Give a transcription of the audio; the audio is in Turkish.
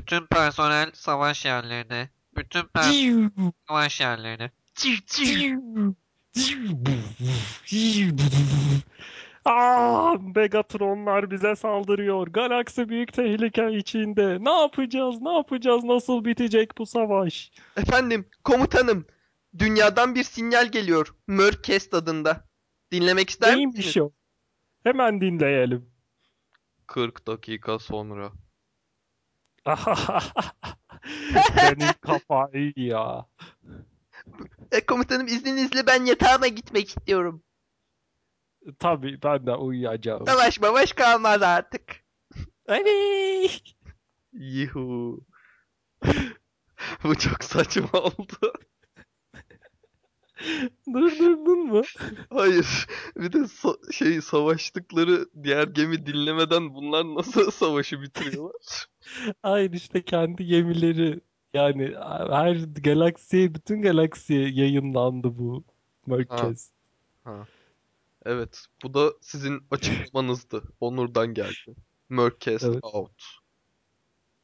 Bütün personel savaş yerlerine. Bütün personel savaş yerlerine. Aa, Megatronlar bize saldırıyor. Galaksi büyük tehlike içinde. Ne yapacağız? Ne yapacağız? Nasıl bitecek bu savaş? Efendim, komutanım. Dünyadan bir sinyal geliyor. Mörkest adında. Dinlemek ister misiniz? Neymiş o? Hemen dinleyelim. 40 dakika sonra. Senin kafayı ya. E, komutanım izninizle ben yatağıma gitmek istiyorum. Tabii ben de uyuyacağım. Savaş mavaş kalmaz artık. Ay! Yuhu. Bu çok saçma oldu. Durdurdun mu? Hayır. Bir de sa- şey savaştıkları diğer gemi dinlemeden bunlar nasıl savaşı bitiriyorlar? Hayır işte kendi gemileri yani her galaksiye bütün galaksiye yayınlandı bu merkez. Ha. Evet. Bu da sizin açıklamanızdı. Onur'dan geldi. Mörkest Evet. out.